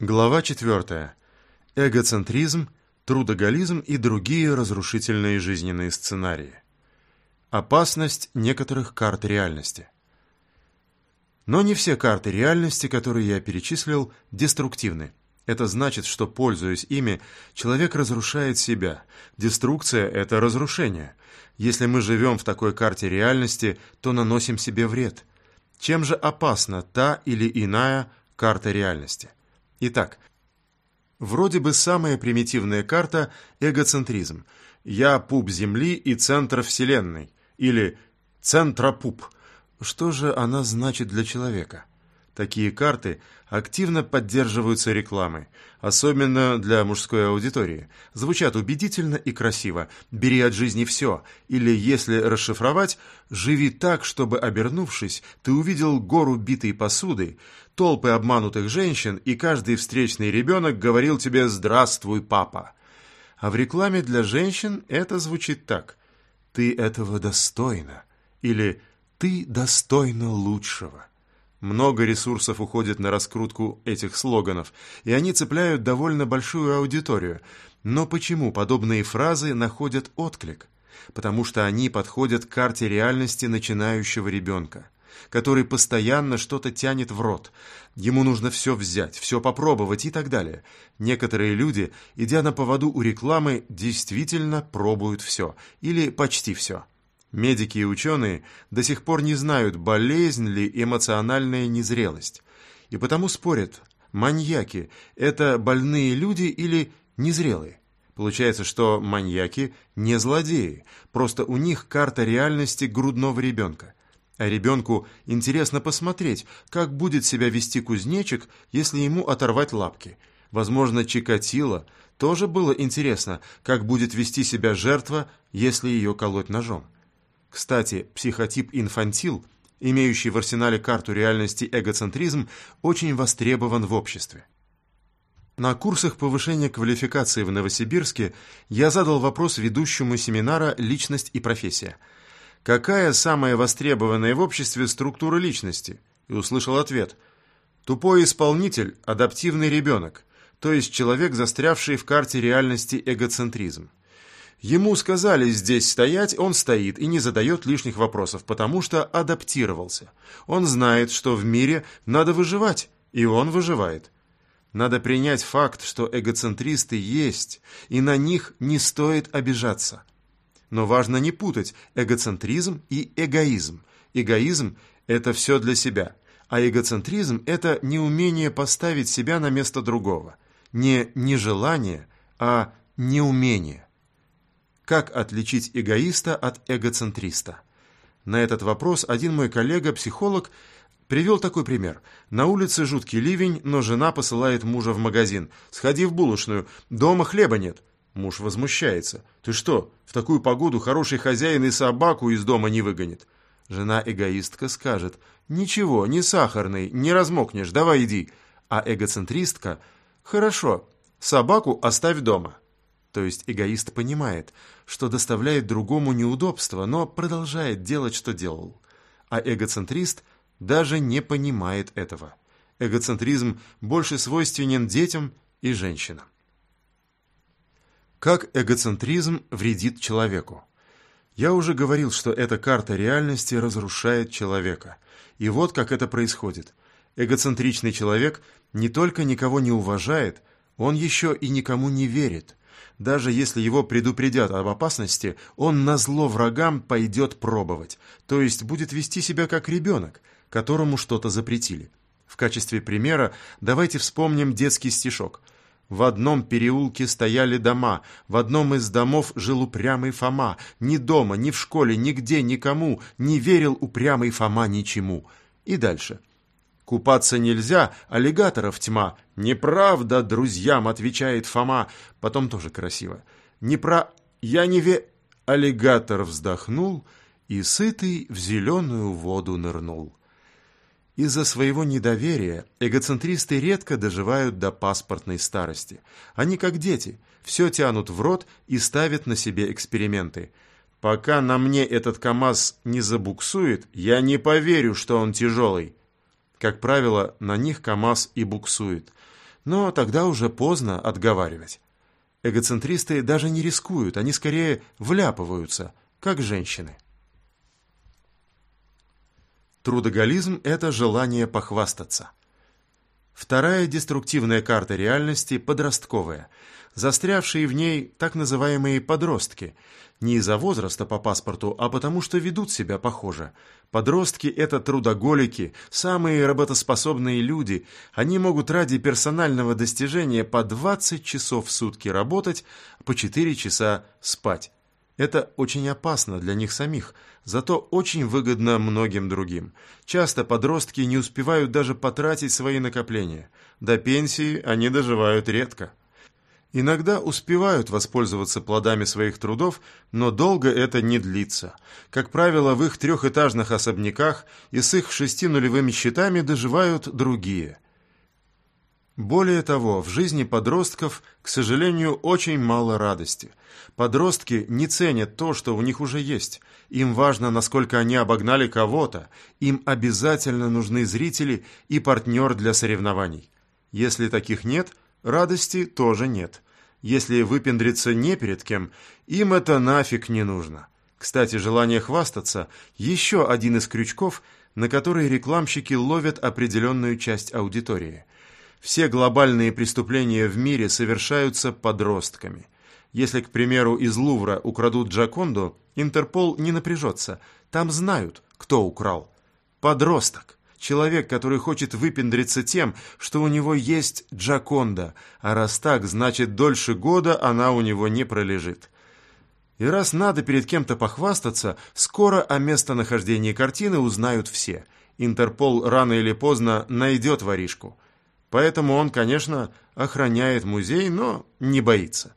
Глава 4. Эгоцентризм, трудоголизм и другие разрушительные жизненные сценарии. Опасность некоторых карт реальности. Но не все карты реальности, которые я перечислил, деструктивны. Это значит, что, пользуясь ими, человек разрушает себя. Деструкция – это разрушение. Если мы живем в такой карте реальности, то наносим себе вред. Чем же опасна та или иная карта реальности? Итак, вроде бы самая примитивная карта – эгоцентризм. «Я пуп Земли и центр Вселенной» или «центропуп». Что же она значит для человека? Такие карты активно поддерживаются рекламой, особенно для мужской аудитории. Звучат убедительно и красиво «бери от жизни все» или, если расшифровать, «живи так, чтобы, обернувшись, ты увидел гору битой посуды, толпы обманутых женщин, и каждый встречный ребенок говорил тебе «здравствуй, папа». А в рекламе для женщин это звучит так «ты этого достойна» или «ты достойна лучшего». Много ресурсов уходит на раскрутку этих слоганов, и они цепляют довольно большую аудиторию. Но почему подобные фразы находят отклик? Потому что они подходят к карте реальности начинающего ребенка, который постоянно что-то тянет в рот. Ему нужно все взять, все попробовать и так далее. Некоторые люди, идя на поводу у рекламы, действительно пробуют все, или почти все. Медики и ученые до сих пор не знают, болезнь ли эмоциональная незрелость. И потому спорят, маньяки – это больные люди или незрелые. Получается, что маньяки не злодеи, просто у них карта реальности грудного ребенка. А ребенку интересно посмотреть, как будет себя вести кузнечик, если ему оторвать лапки. Возможно, Чикатило тоже было интересно, как будет вести себя жертва, если ее колоть ножом. Кстати, психотип инфантил, имеющий в арсенале карту реальности эгоцентризм, очень востребован в обществе. На курсах повышения квалификации в Новосибирске я задал вопрос ведущему семинара «Личность и профессия». Какая самая востребованная в обществе структура личности? И услышал ответ. Тупой исполнитель – адаптивный ребенок, то есть человек, застрявший в карте реальности эгоцентризм. Ему сказали здесь стоять, он стоит и не задает лишних вопросов, потому что адаптировался. Он знает, что в мире надо выживать, и он выживает. Надо принять факт, что эгоцентристы есть, и на них не стоит обижаться. Но важно не путать эгоцентризм и эгоизм. Эгоизм – это все для себя, а эгоцентризм – это неумение поставить себя на место другого. Не нежелание, а неумение. Как отличить эгоиста от эгоцентриста? На этот вопрос один мой коллега-психолог привел такой пример. На улице жуткий ливень, но жена посылает мужа в магазин. «Сходи в булочную, дома хлеба нет». Муж возмущается. «Ты что, в такую погоду хороший хозяин и собаку из дома не выгонит?» Жена-эгоистка скажет. «Ничего, не сахарный, не размокнешь, давай иди». А эгоцентристка «Хорошо, собаку оставь дома». То есть эгоист понимает, что доставляет другому неудобства, но продолжает делать, что делал. А эгоцентрист даже не понимает этого. Эгоцентризм больше свойственен детям и женщинам. Как эгоцентризм вредит человеку? Я уже говорил, что эта карта реальности разрушает человека. И вот как это происходит. Эгоцентричный человек не только никого не уважает, он еще и никому не верит. Даже если его предупредят об опасности, он на зло врагам пойдет пробовать, то есть будет вести себя как ребенок, которому что-то запретили. В качестве примера давайте вспомним детский стишок. В одном переулке стояли дома, в одном из домов жил упрямый Фома. Ни дома, ни в школе, нигде, никому не верил упрямый Фома ничему. И дальше. Купаться нельзя, аллигаторов тьма. Неправда, друзьям, отвечает Фома. Потом тоже красиво. Не про... Я не ве... Аллигатор вздохнул и, сытый, в зеленую воду нырнул. Из-за своего недоверия эгоцентристы редко доживают до паспортной старости. Они как дети, все тянут в рот и ставят на себе эксперименты. Пока на мне этот КАМАЗ не забуксует, я не поверю, что он тяжелый. Как правило, на них КАМАЗ и буксует. но тогда уже поздно отговаривать. Эгоцентристы даже не рискуют, они скорее вляпываются, как женщины. Трудоголизм – это желание похвастаться. Вторая деструктивная карта реальности – подростковая. Застрявшие в ней так называемые подростки. Не из-за возраста по паспорту, а потому что ведут себя похоже. Подростки – это трудоголики, самые работоспособные люди. Они могут ради персонального достижения по 20 часов в сутки работать, по 4 часа спать. Это очень опасно для них самих, зато очень выгодно многим другим. Часто подростки не успевают даже потратить свои накопления. До пенсии они доживают редко. Иногда успевают воспользоваться плодами своих трудов, но долго это не длится. Как правило, в их трехэтажных особняках и с их шести нулевыми счетами доживают другие – более того, в жизни подростков, к сожалению, очень мало радости. Подростки не ценят то, что у них уже есть. Им важно, насколько они обогнали кого-то. Им обязательно нужны зрители и партнер для соревнований. Если таких нет, радости тоже нет. Если выпендриться не перед кем, им это нафиг не нужно. Кстати, желание хвастаться – еще один из крючков, на которые рекламщики ловят определенную часть аудитории – все глобальные преступления в мире совершаются подростками. Если, к примеру, из Лувра украдут Джаконду, Интерпол не напряжется. Там знают, кто украл. Подросток. Человек, который хочет выпендриться тем, что у него есть Джаконда, а раз так, значит, дольше года она у него не пролежит. И раз надо перед кем-то похвастаться, скоро о местонахождении картины узнают все. Интерпол рано или поздно найдет воришку. Поэтому он, конечно, охраняет музей, но не боится.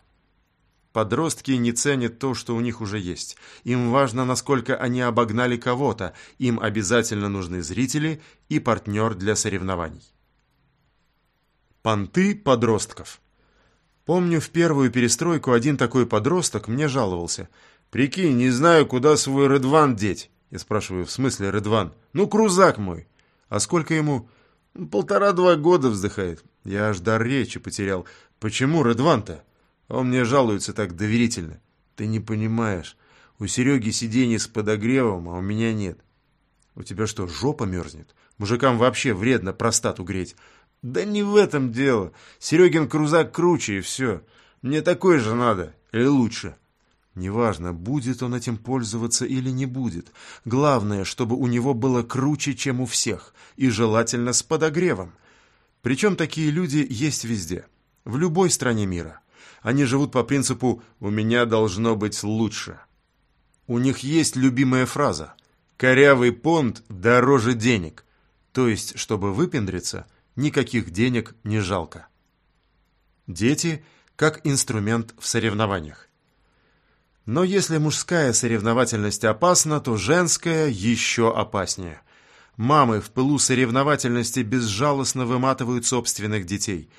Подростки не ценят то, что у них уже есть. Им важно, насколько они обогнали кого-то. Им обязательно нужны зрители и партнер для соревнований. Понты подростков. Помню, в первую перестройку один такой подросток мне жаловался. «Прикинь, не знаю, куда свой Редван деть». Я спрашиваю, в смысле Редван? «Ну, крузак мой». «А сколько ему?» Полтора-два года вздыхает. Я аж дар речи потерял. Почему Редван-то? Он мне жалуется так доверительно. Ты не понимаешь. У Сереги сиденье с подогревом, а у меня нет. У тебя что, жопа мерзнет? Мужикам вообще вредно простату греть. Да не в этом дело. Серегин крузак круче, и все. Мне такой же надо. Или лучше. Неважно, будет он этим пользоваться или не будет. Главное, чтобы у него было круче, чем у всех, и желательно с подогревом. Причем такие люди есть везде, в любой стране мира. Они живут по принципу «у меня должно быть лучше». У них есть любимая фраза «корявый понт дороже денег», то есть, чтобы выпендриться, никаких денег не жалко. Дети как инструмент в соревнованиях. Но если мужская соревновательность опасна, то женская еще опаснее. Мамы в пылу соревновательности безжалостно выматывают собственных детей.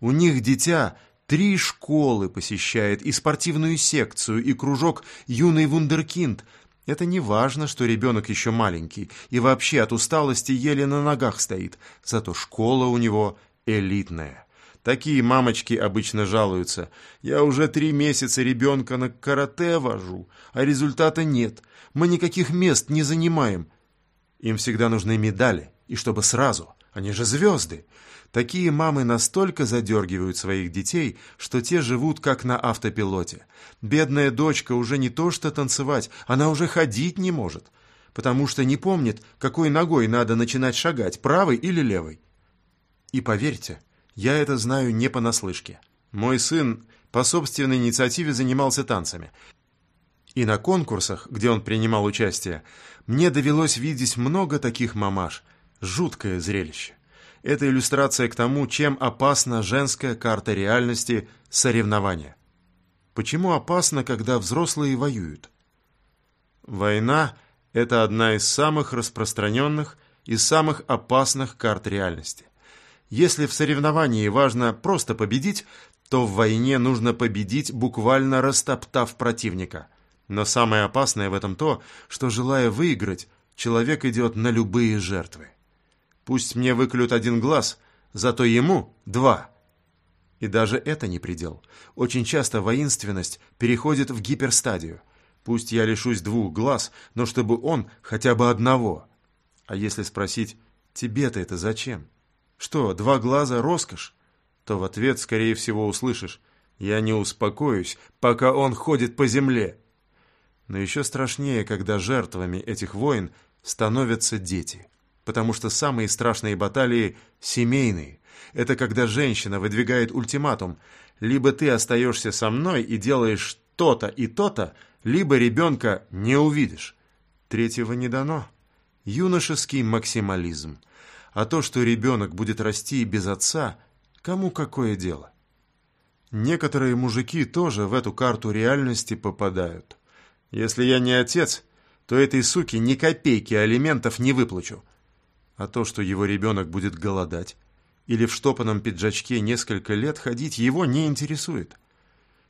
У них дитя три школы посещает, и спортивную секцию, и кружок «Юный вундеркинд». Это не важно, что ребенок еще маленький, и вообще от усталости еле на ногах стоит, зато школа у него элитная. Такие мамочки обычно жалуются. Я уже три месяца ребенка на карате вожу, а результата нет. Мы никаких мест не занимаем. Им всегда нужны медали, и чтобы сразу. Они же звезды. Такие мамы настолько задергивают своих детей, что те живут как на автопилоте. Бедная дочка уже не то что танцевать, она уже ходить не может, потому что не помнит, какой ногой надо начинать шагать, правой или левой. И поверьте, я это знаю не понаслышке. Мой сын по собственной инициативе занимался танцами. И на конкурсах, где он принимал участие, мне довелось видеть много таких мамаш. Жуткое зрелище. Это иллюстрация к тому, чем опасна женская карта реальности соревнования. Почему опасно, когда взрослые воюют? Война – это одна из самых распространенных и самых опасных карт реальности. Если в соревновании важно просто победить, то в войне нужно победить, буквально растоптав противника. Но самое опасное в этом то, что, желая выиграть, человек идет на любые жертвы. Пусть мне выклют один глаз, зато ему два. И даже это не предел. Очень часто воинственность переходит в гиперстадию. Пусть я лишусь двух глаз, но чтобы он хотя бы одного. А если спросить, тебе-то это зачем? Что, два глаза — роскошь? То в ответ, скорее всего, услышишь, я не успокоюсь, пока он ходит по земле. Но еще страшнее, когда жертвами этих войн становятся дети. Потому что самые страшные баталии семейные. Это когда женщина выдвигает ультиматум. Либо ты остаешься со мной и делаешь то-то и то-то, либо ребенка не увидишь. Третьего не дано. Юношеский максимализм. А то, что ребенок будет расти без отца, кому какое дело? Некоторые мужики тоже в эту карту реальности попадают. Если я не отец, то этой суке ни копейки алиментов не выплачу. А то, что его ребенок будет голодать или в штопанном пиджачке несколько лет ходить, его не интересует.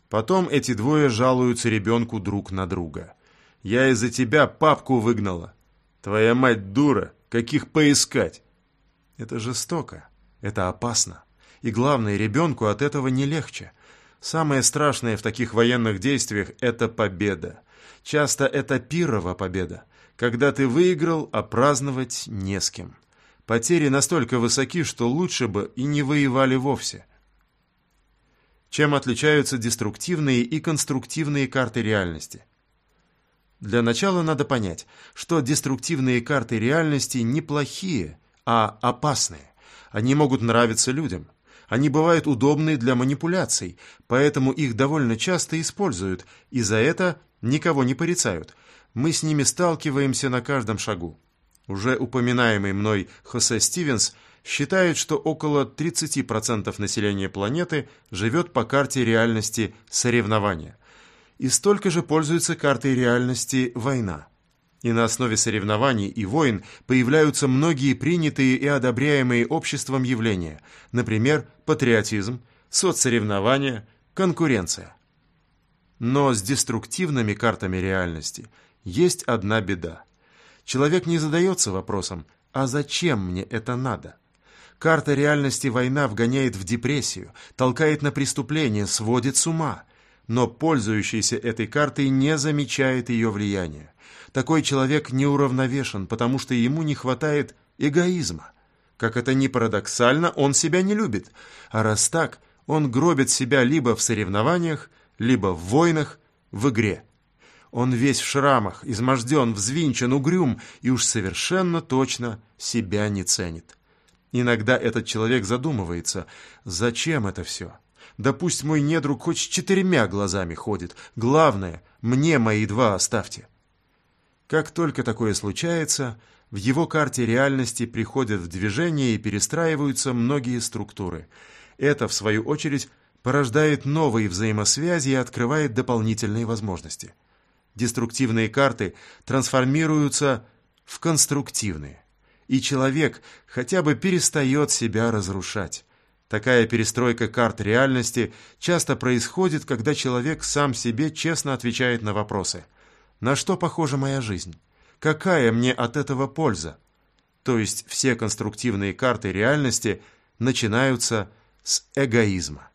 Потом эти двое жалуются ребенку друг на друга. «Я из-за тебя папку выгнала. Твоя мать дура, каких поискать?» Это жестоко, это опасно. И главное, ребенку от этого не легче. Самое страшное в таких военных действиях – это победа. Часто это пирова победа, когда ты выиграл, а праздновать не с кем. Потери настолько высоки, что лучше бы и не воевали вовсе. Чем отличаются деструктивные и конструктивные карты реальности? Для начала надо понять, что деструктивные карты реальности неплохие, а опасные. Они могут нравиться людям. Они бывают удобны для манипуляций, поэтому их довольно часто используют, и за это никого не порицают. Мы с ними сталкиваемся на каждом шагу. Уже упоминаемый мной Хосе Стивенс считает, что около 30% населения планеты живет по карте реальности соревнования. И столько же пользуется картой реальности война. И на основе соревнований и войн появляются многие принятые и одобряемые обществом явления, например, патриотизм, соцсоревнования, конкуренция. Но с деструктивными картами реальности есть одна беда. Человек не задается вопросом «А зачем мне это надо?». Карта реальности война вгоняет в депрессию, толкает на преступление, сводит с ума. Но пользующийся этой картой не замечает ее влияния. Такой человек неуравновешен, потому что ему не хватает эгоизма. Как это ни парадоксально, он себя не любит. А раз так, он гробит себя либо в соревнованиях, либо в войнах, в игре. Он весь в шрамах, изможден, взвинчен, угрюм и уж совершенно точно себя не ценит. Иногда этот человек задумывается, зачем это все? Да пусть мой недруг хоть с четырьмя глазами ходит. Главное, мне мои два оставьте. Как только такое случается, в его карте реальности приходят в движение и перестраиваются многие структуры. Это, в свою очередь, порождает новые взаимосвязи и открывает дополнительные возможности. Деструктивные карты трансформируются в конструктивные, и человек хотя бы перестает себя разрушать. Такая перестройка карт реальности часто происходит, когда человек сам себе честно отвечает на вопросы. На что похожа моя жизнь? Какая мне от этого польза? То есть все конструктивные карты реальности начинаются с эгоизма.